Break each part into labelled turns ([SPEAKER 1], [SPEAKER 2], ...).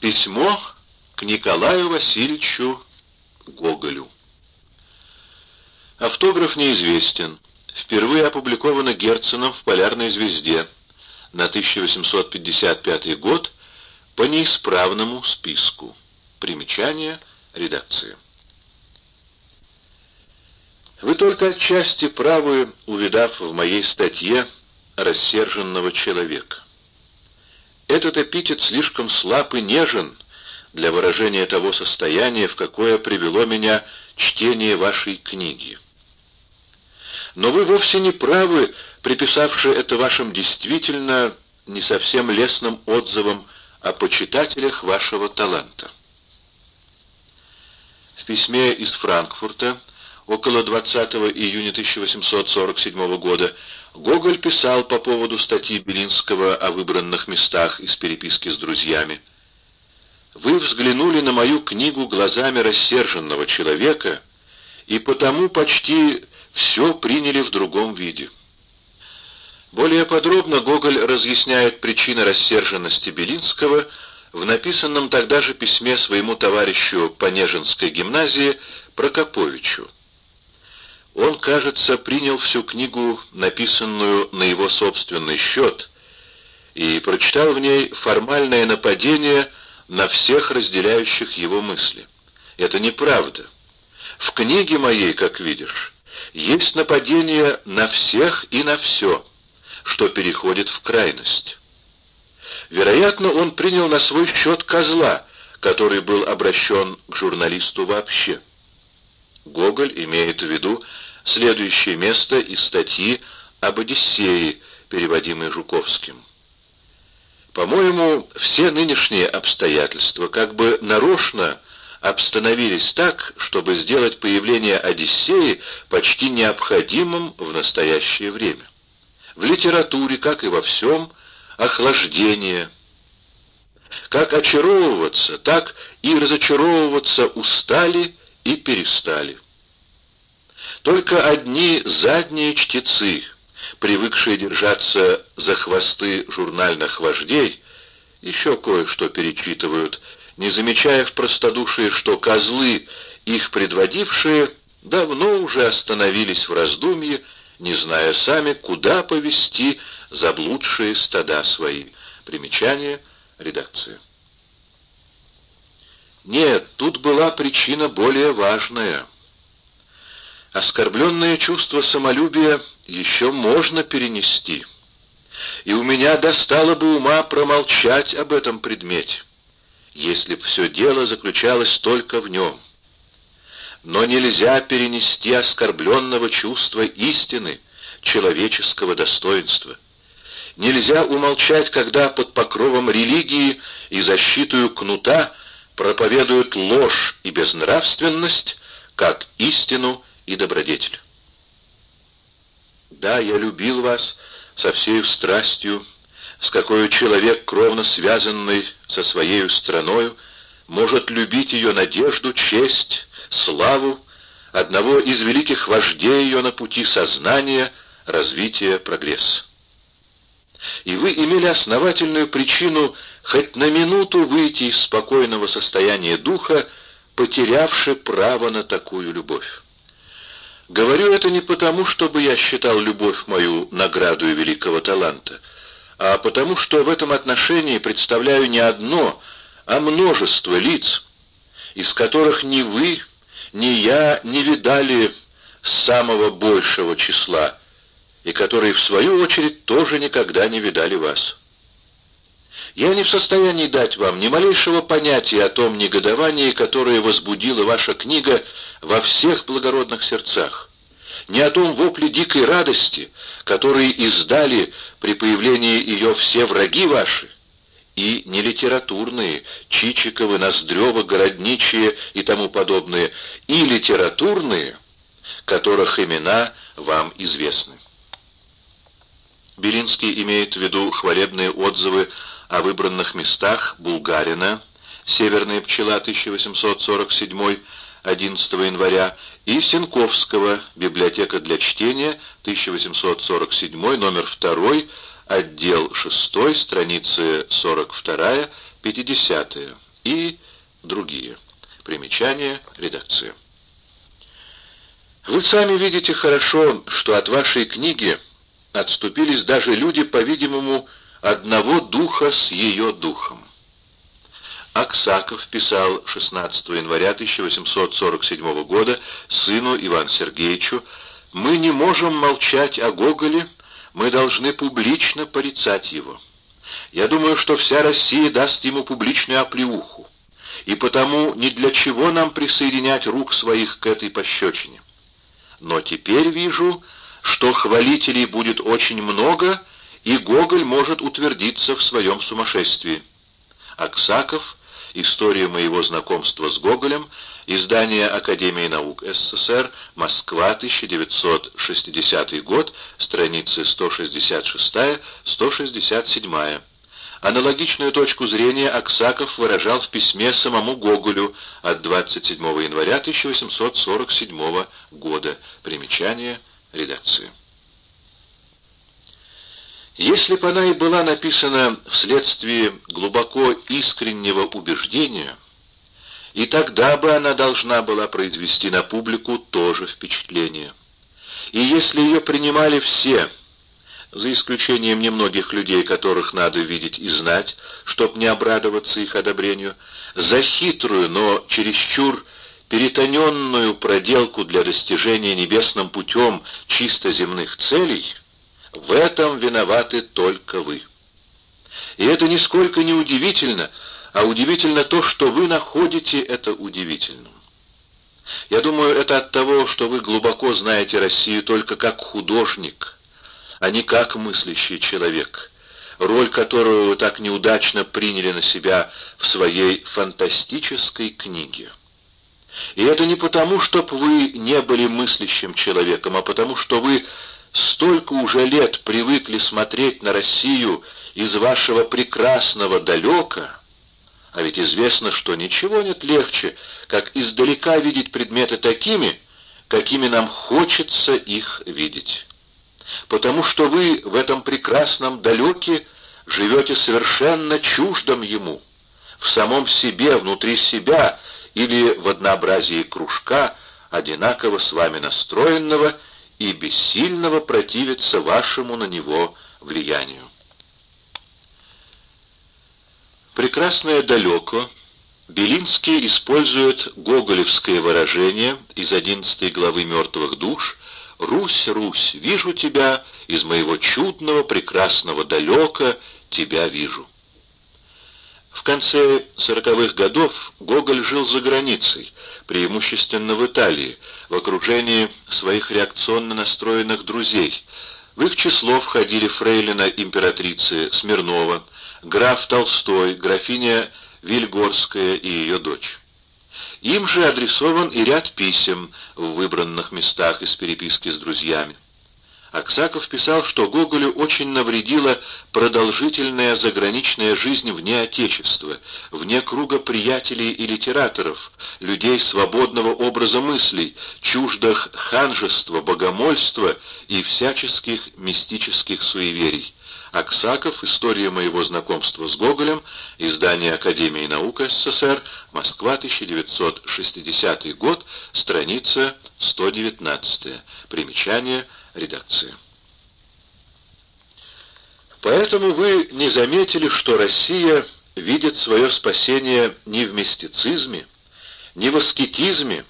[SPEAKER 1] Письмо к Николаю Васильевичу Гоголю. Автограф неизвестен. Впервые опубликовано Герценом в «Полярной звезде» на 1855 год по неисправному списку. Примечание редакции. Вы только отчасти правы, увидав в моей статье рассерженного человека. Этот эпитет слишком слаб и нежен для выражения того состояния, в какое привело меня чтение вашей книги. Но вы вовсе не правы, приписавши это вашим действительно не совсем лестным отзывам о почитателях вашего таланта. В письме из Франкфурта около 20 июня 1847 года Гоголь писал по поводу статьи Белинского о выбранных местах из переписки с друзьями. «Вы взглянули на мою книгу глазами рассерженного человека и потому почти все приняли в другом виде. Более подробно Гоголь разъясняет причины рассерженности Белинского в написанном тогда же письме своему товарищу по Нежинской гимназии Прокоповичу. Он, кажется, принял всю книгу, написанную на его собственный счет, и прочитал в ней формальное нападение на всех разделяющих его мысли. Это неправда. В книге моей, как видишь, есть нападение на всех и на все, что переходит в крайность. Вероятно, он принял на свой счет козла, который был обращен к журналисту вообще. Гоголь имеет в виду следующее место из статьи об Одиссее, переводимой Жуковским. По-моему, все нынешние обстоятельства как бы нарочно обстановились так, чтобы сделать появление Одиссеи почти необходимым в настоящее время. В литературе, как и во всем, охлаждение. Как очаровываться, так и разочаровываться устали и перестали. Только одни задние чтецы, привыкшие держаться за хвосты журнальных вождей, еще кое-что перечитывают не замечая в простодушии, что козлы, их предводившие, давно уже остановились в раздумье, не зная сами, куда повести заблудшие стада свои. Примечание редакции. Нет, тут была причина более важная. Оскорбленное чувство самолюбия еще можно перенести, и у меня достало бы ума промолчать об этом предмете если б все дело заключалось только в нем. Но нельзя перенести оскорбленного чувства истины, человеческого достоинства. Нельзя умолчать, когда под покровом религии и защитую кнута проповедуют ложь и безнравственность, как истину и добродетель. Да, я любил вас со всей страстью, с какой человек, кровно связанный со своей страною, может любить ее надежду, честь, славу, одного из великих вождей ее на пути сознания, развития, прогресса. И вы имели основательную причину хоть на минуту выйти из спокойного состояния духа, потерявши право на такую любовь. Говорю это не потому, чтобы я считал любовь мою награду великого таланта, а потому что в этом отношении представляю не одно, а множество лиц, из которых ни вы, ни я не видали самого большего числа, и которые, в свою очередь, тоже никогда не видали вас. Я не в состоянии дать вам ни малейшего понятия о том негодовании, которое возбудила ваша книга во всех благородных сердцах ни о том вопле дикой радости, который издали при появлении ее все враги ваши, и не литературные, Чичиковы, Ноздрёва, Городничие и тому подобные, и литературные, которых имена вам известны. Белинский имеет в виду хвалебные отзывы о выбранных местах Булгарина, «Северная пчела» 1847 11 января, и Сенковского «Библиотека для чтения», 1847, номер 2, отдел 6, страницы 42-50. и другие. Примечание редакции. Вы сами видите хорошо, что от вашей книги отступились даже люди, по-видимому, одного духа с ее духом. Аксаков писал 16 января 1847 года сыну Ивану Сергеевичу «Мы не можем молчать о Гоголе, мы должны публично порицать его. Я думаю, что вся Россия даст ему публичную оплеуху, и потому ни для чего нам присоединять рук своих к этой пощечине. Но теперь вижу, что хвалителей будет очень много, и Гоголь может утвердиться в своем сумасшествии. Аксаков История моего знакомства с Гоголем. Издание Академии наук СССР. Москва, 1960 год. Страницы 166-167. Аналогичную точку зрения Аксаков выражал в письме самому Гоголю от 27 января 1847 года. Примечание редакции. Если бы она и была написана вследствие глубоко искреннего убеждения, и тогда бы она должна была произвести на публику тоже впечатление. И если ее принимали все, за исключением немногих людей, которых надо видеть и знать, чтоб не обрадоваться их одобрению, за хитрую, но чересчур перетоненную проделку для достижения небесным путем чисто земных целей — в этом виноваты только вы. И это нисколько не удивительно, а удивительно то, что вы находите это удивительным. Я думаю, это от того, что вы глубоко знаете Россию только как художник, а не как мыслящий человек, роль которую вы так неудачно приняли на себя в своей фантастической книге. И это не потому, чтобы вы не были мыслящим человеком, а потому, что вы столько уже лет привыкли смотреть на Россию из вашего прекрасного далека, а ведь известно, что ничего нет легче, как издалека видеть предметы такими, какими нам хочется их видеть. Потому что вы в этом прекрасном далеке живете совершенно чуждом ему, в самом себе, внутри себя или в однообразии кружка, одинаково с вами настроенного и бессильного противиться вашему на него влиянию. Прекрасное далеко Белинский использует гоголевское выражение из одиннадцатой главы «Мертвых душ» «Русь, Русь, вижу тебя, из моего чудного, прекрасного далека тебя вижу». Конце сороковых годов Гоголь жил за границей, преимущественно в Италии, в окружении своих реакционно настроенных друзей. В их число входили фрейлина императрицы Смирнова, граф Толстой, графиня Вильгорская и ее дочь. Им же адресован и ряд писем в выбранных местах из переписки с друзьями. Аксаков писал, что Гоголю очень навредила продолжительная заграничная жизнь вне Отечества, вне круга приятелей и литераторов, людей свободного образа мыслей, чуждых ханжества, богомольства и всяческих мистических суеверий. Аксаков. История моего знакомства с Гоголем. Издание Академии наук СССР. Москва, 1960 год. Страница 119. Примечание редакции. Поэтому вы не заметили, что Россия видит свое спасение не в мистицизме, не в аскетизме,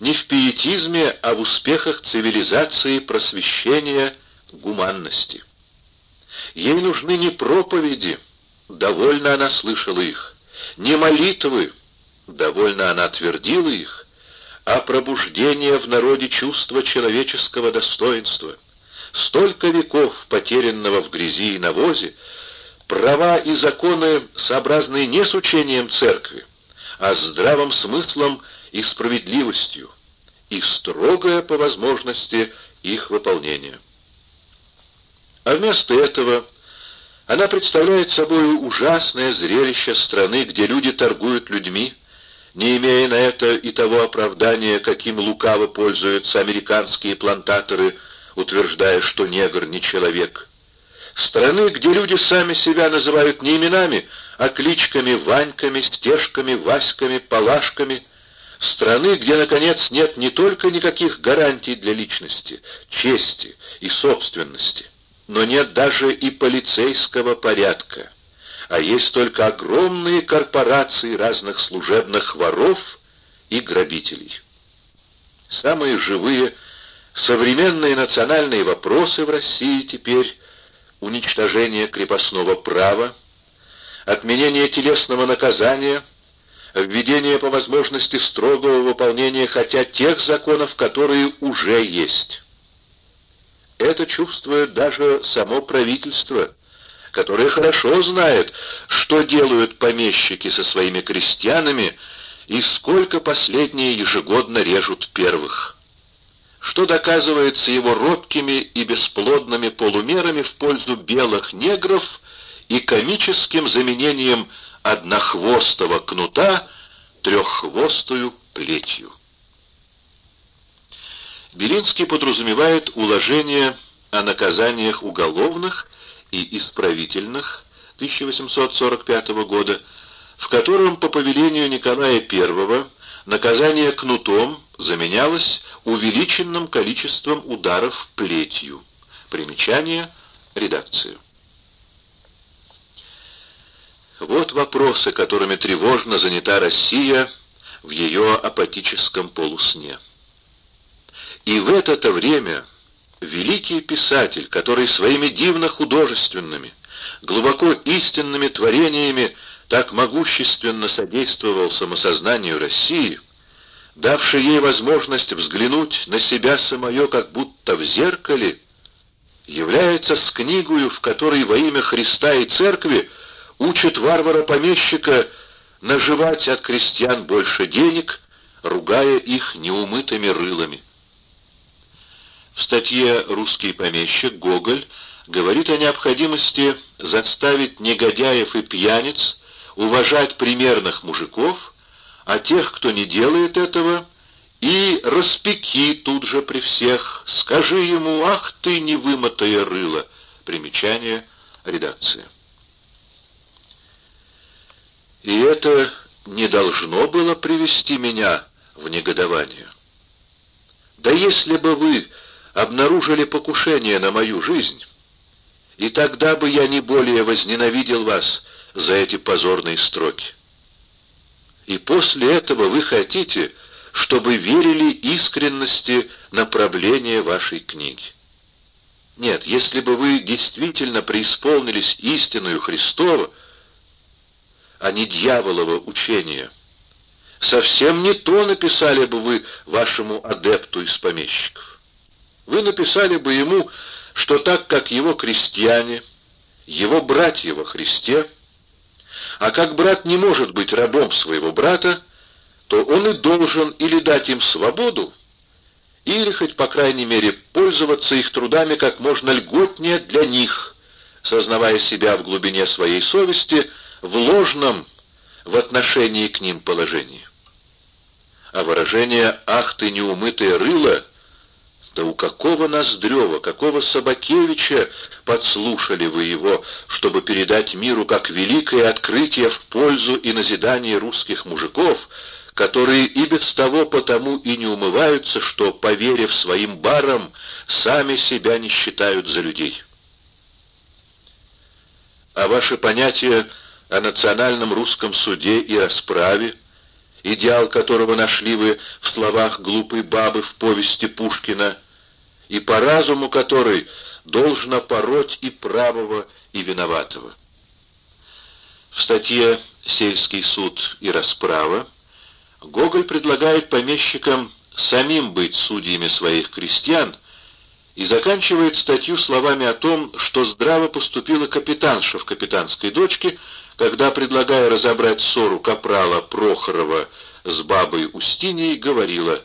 [SPEAKER 1] не в пиетизме, а в успехах цивилизации, просвещения, гуманности. Ей нужны не проповеди, довольно она слышала их, не молитвы, довольно она твердила их, а пробуждение в народе чувства человеческого достоинства. Столько веков, потерянного в грязи и навозе, права и законы, сообразные не с учением церкви, а с здравым смыслом и справедливостью, и строгое по возможности их выполнение. А вместо этого она представляет собой ужасное зрелище страны, где люди торгуют людьми, не имея на это и того оправдания, каким лукаво пользуются американские плантаторы, утверждая, что негр не человек. Страны, где люди сами себя называют не именами, а кличками Ваньками, Стежками, Васьками, Палашками, страны, где, наконец, нет не только никаких гарантий для личности, чести и собственности, но нет даже и полицейского порядка, а есть только огромные корпорации разных служебных воров и грабителей. Самые живые, современные национальные вопросы в России теперь уничтожение крепостного права, отменение телесного наказания, введение по возможности строгого выполнения хотя тех законов, которые уже есть. Это чувствует даже само правительство, которое хорошо знает, что делают помещики со своими крестьянами и сколько последние ежегодно режут первых. Что доказывается его робкими и бесплодными полумерами в пользу белых негров и комическим заменением однохвостого кнута треххвостую плетью. Белинский подразумевает уложение о наказаниях уголовных и исправительных 1845 года, в котором по повелению Николая I наказание кнутом заменялось увеличенным количеством ударов плетью. Примечание редакции. Вот вопросы, которыми тревожно занята Россия в ее апатическом полусне. И в это-то время великий писатель, который своими дивно-художественными, глубоко истинными творениями так могущественно содействовал самосознанию России, давший ей возможность взглянуть на себя самое как будто в зеркале, является с книгою, в которой во имя Христа и Церкви учит варвара-помещика наживать от крестьян больше денег, ругая их неумытыми рылами. В статье «Русский помещик» Гоголь говорит о необходимости заставить негодяев и пьяниц уважать примерных мужиков, а тех, кто не делает этого, и распеки тут же при всех, скажи ему «Ах ты, невымытое рыло!» Примечание редакции. И это не должно было привести меня в негодование. Да если бы вы обнаружили покушение на мою жизнь, и тогда бы я не более возненавидел вас за эти позорные строки. И после этого вы хотите, чтобы верили искренности направления вашей книги. Нет, если бы вы действительно преисполнились истинную Христова, а не дьяволово учение. Совсем не то написали бы вы вашему адепту из помещиков. Вы написали бы ему, что так как его крестьяне, его братья во Христе, а как брат не может быть рабом своего брата, то он и должен или дать им свободу, или хоть, по крайней мере, пользоваться их трудами как можно льготнее для них, сознавая себя в глубине своей совести – в ложном в отношении к ним положении. А выражение «ах ты неумытое рыло» Да у какого Ноздрева, какого Собакевича подслушали вы его, чтобы передать миру как великое открытие в пользу и назидание русских мужиков, которые и без того потому и не умываются, что, поверив своим барам, сами себя не считают за людей? А ваши понятия о национальном русском суде и расправе, идеал которого нашли вы в словах глупой бабы в повести Пушкина, и по разуму которой должно пороть и правого, и виноватого. В статье «Сельский суд и расправа» Гоголь предлагает помещикам самим быть судьями своих крестьян и заканчивает статью словами о том, что здраво поступила капитанша в капитанской дочке, когда, предлагая разобрать ссору капрала Прохорова с бабой Устиней, говорила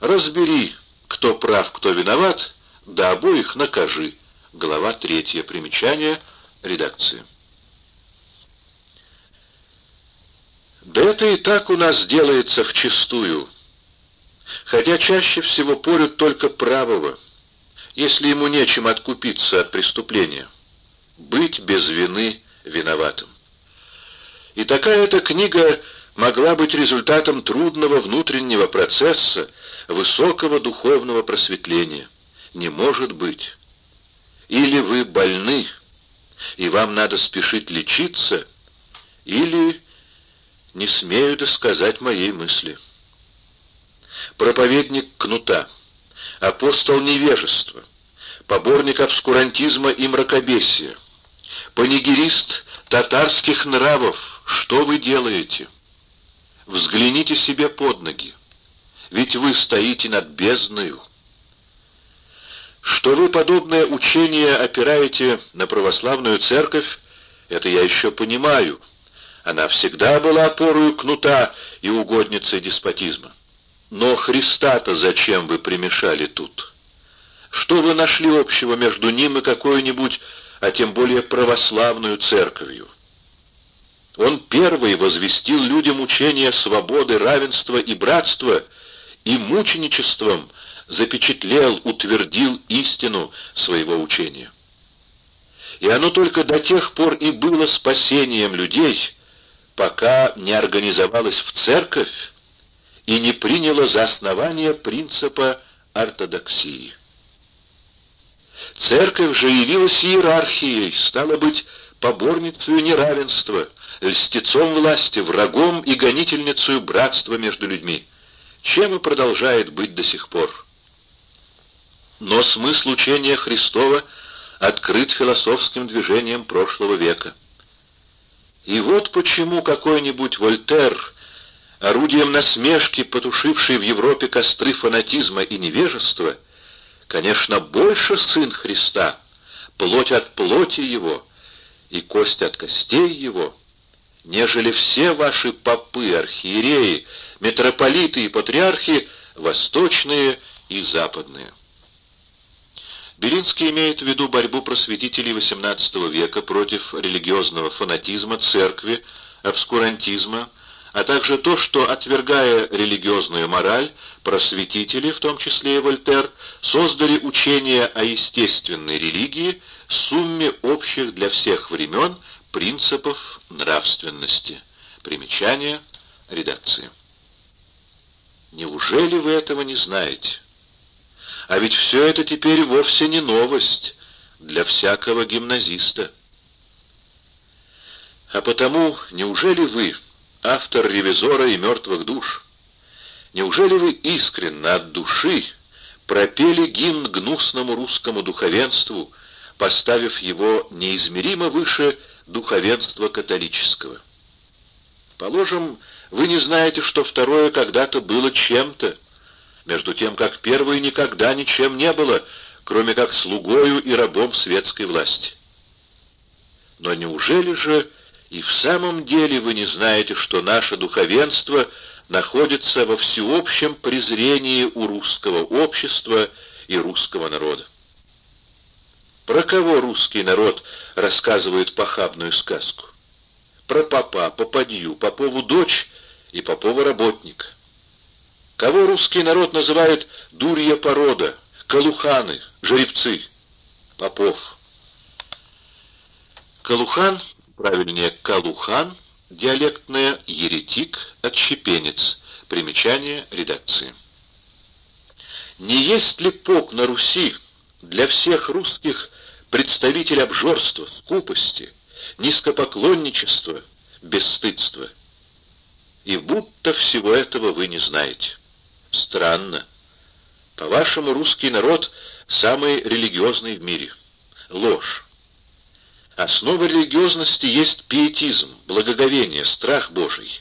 [SPEAKER 1] «Разбери, кто прав, кто виноват, да обоих накажи». Глава третья. Примечание. Редакция. Да это и так у нас делается вчистую, хотя чаще всего порют только правого, если ему нечем откупиться от преступления, быть без вины виноватым. И такая эта книга могла быть результатом трудного внутреннего процесса, высокого духовного просветления. Не может быть. Или вы больны, и вам надо спешить лечиться, или не смею досказать моей мысли. Проповедник кнута, апостол невежества, поборник обскурантизма и мракобесия, панигерист татарских нравов, что вы делаете? Взгляните себе под ноги, ведь вы стоите над бездною. Что вы подобное учение опираете на православную церковь, это я еще понимаю. Она всегда была опорою кнута и угодницей деспотизма. Но Христа-то зачем вы примешали тут? Что вы нашли общего между ним и какой-нибудь, а тем более православную церковью? Он первый возвестил людям учение свободы, равенства и братства, и мученичеством запечатлел, утвердил истину своего учения. И оно только до тех пор и было спасением людей, пока не организовалось в церковь и не приняло за основание принципа ортодоксии. Церковь же явилась иерархией, стало быть, поборницей неравенства, льстецом власти, врагом и гонительницей братства между людьми, чем и продолжает быть до сих пор. Но смысл учения Христова открыт философским движением прошлого века. И вот почему какой-нибудь Вольтер, орудием насмешки, потушивший в Европе костры фанатизма и невежества, конечно, больше сын Христа, плоть от плоти его и кость от костей его, нежели все ваши попы, архиереи, митрополиты и патриархи, восточные и западные. Белинский имеет в виду борьбу просветителей XVIII века против религиозного фанатизма, церкви, обскурантизма, а также то, что, отвергая религиозную мораль, просветители, в том числе и Вольтер, создали учение о естественной религии, сумме общих для всех времен принципов нравственности. Примечание редакции. Неужели вы этого не знаете? А ведь все это теперь вовсе не новость для всякого гимназиста. А потому, неужели вы, автор «Ревизора» и «Мертвых душ», неужели вы искренне от души пропели гимн гнусному русскому духовенству, поставив его неизмеримо выше духовенства католического? Положим, вы не знаете, что второе когда-то было чем-то, между тем как первое никогда ничем не было, кроме как слугою и рабом светской власти. Но неужели же и в самом деле вы не знаете, что наше духовенство находится во всеобщем презрении у русского общества и русского народа? Про кого русский народ рассказывает похабную сказку? Про папа, попадью, попову дочь и попова работника. Кого русский народ называет дурья порода, калуханы, жеребцы? Попов. Калухан, правильнее калухан, диалектное еретик, отщепенец. Примечание редакции. Не есть ли поп на Руси для всех русских представитель обжорства, скупости, низкопоклонничества, бесстыдства? И будто всего этого вы не знаете. Странно. По-вашему, русский народ самый религиозный в мире. Ложь. Основа религиозности есть пиетизм, благоговение, страх Божий.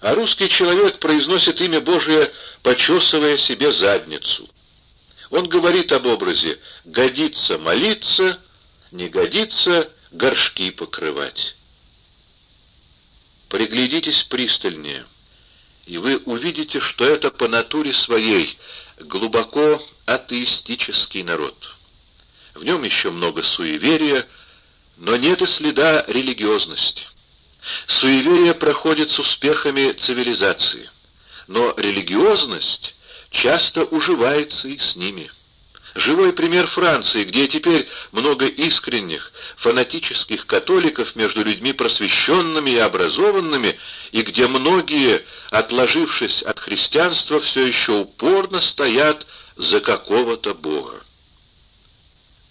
[SPEAKER 1] А русский человек произносит имя Божие, почесывая себе задницу. Он говорит об образе «годится молиться, не годится горшки покрывать». Приглядитесь пристальнее — и вы увидите, что это по натуре своей глубоко атеистический народ. В нем еще много суеверия, но нет и следа религиозности. Суеверие проходит с успехами цивилизации, но религиозность часто уживается и с ними. Живой пример Франции, где теперь много искренних, фанатических католиков между людьми просвещенными и образованными, и где многие, отложившись от христианства, все еще упорно стоят за какого-то бога.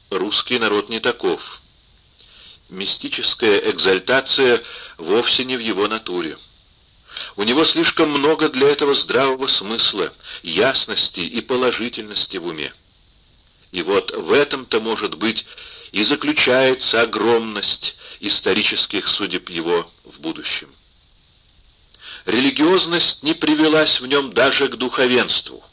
[SPEAKER 1] Русский народ не таков. Мистическая экзальтация вовсе не в его натуре. У него слишком много для этого здравого смысла, ясности и положительности в уме. И вот в этом-то, может быть, и заключается огромность исторических судеб его в будущем. Религиозность не привелась в нем даже к духовенству,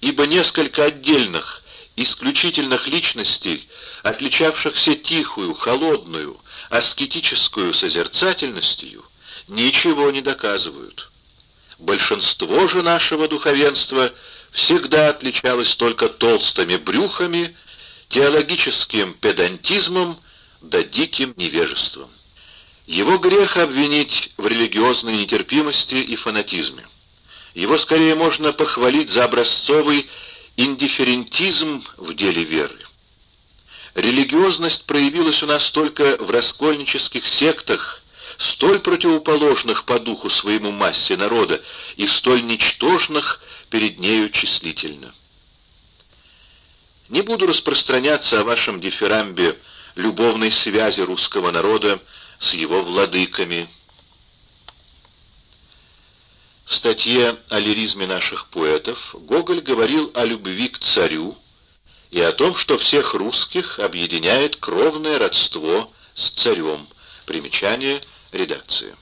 [SPEAKER 1] ибо несколько отдельных, исключительных личностей, отличавшихся тихую, холодную, аскетическую созерцательностью, ничего не доказывают. Большинство же нашего духовенства всегда отличалось только толстыми брюхами, теологическим педантизмом да диким невежеством. Его грех обвинить в религиозной нетерпимости и фанатизме. Его скорее можно похвалить за образцовый индифферентизм в деле веры. Религиозность проявилась у нас только в раскольнических сектах, столь противоположных по духу своему массе народа и столь ничтожных перед нею числительно. Не буду распространяться о вашем дифирамбе любовной связи русского народа с его владыками. В статье о лиризме наших поэтов Гоголь говорил о любви к царю и о том, что всех русских объединяет кровное родство с царем. Примечание редакции.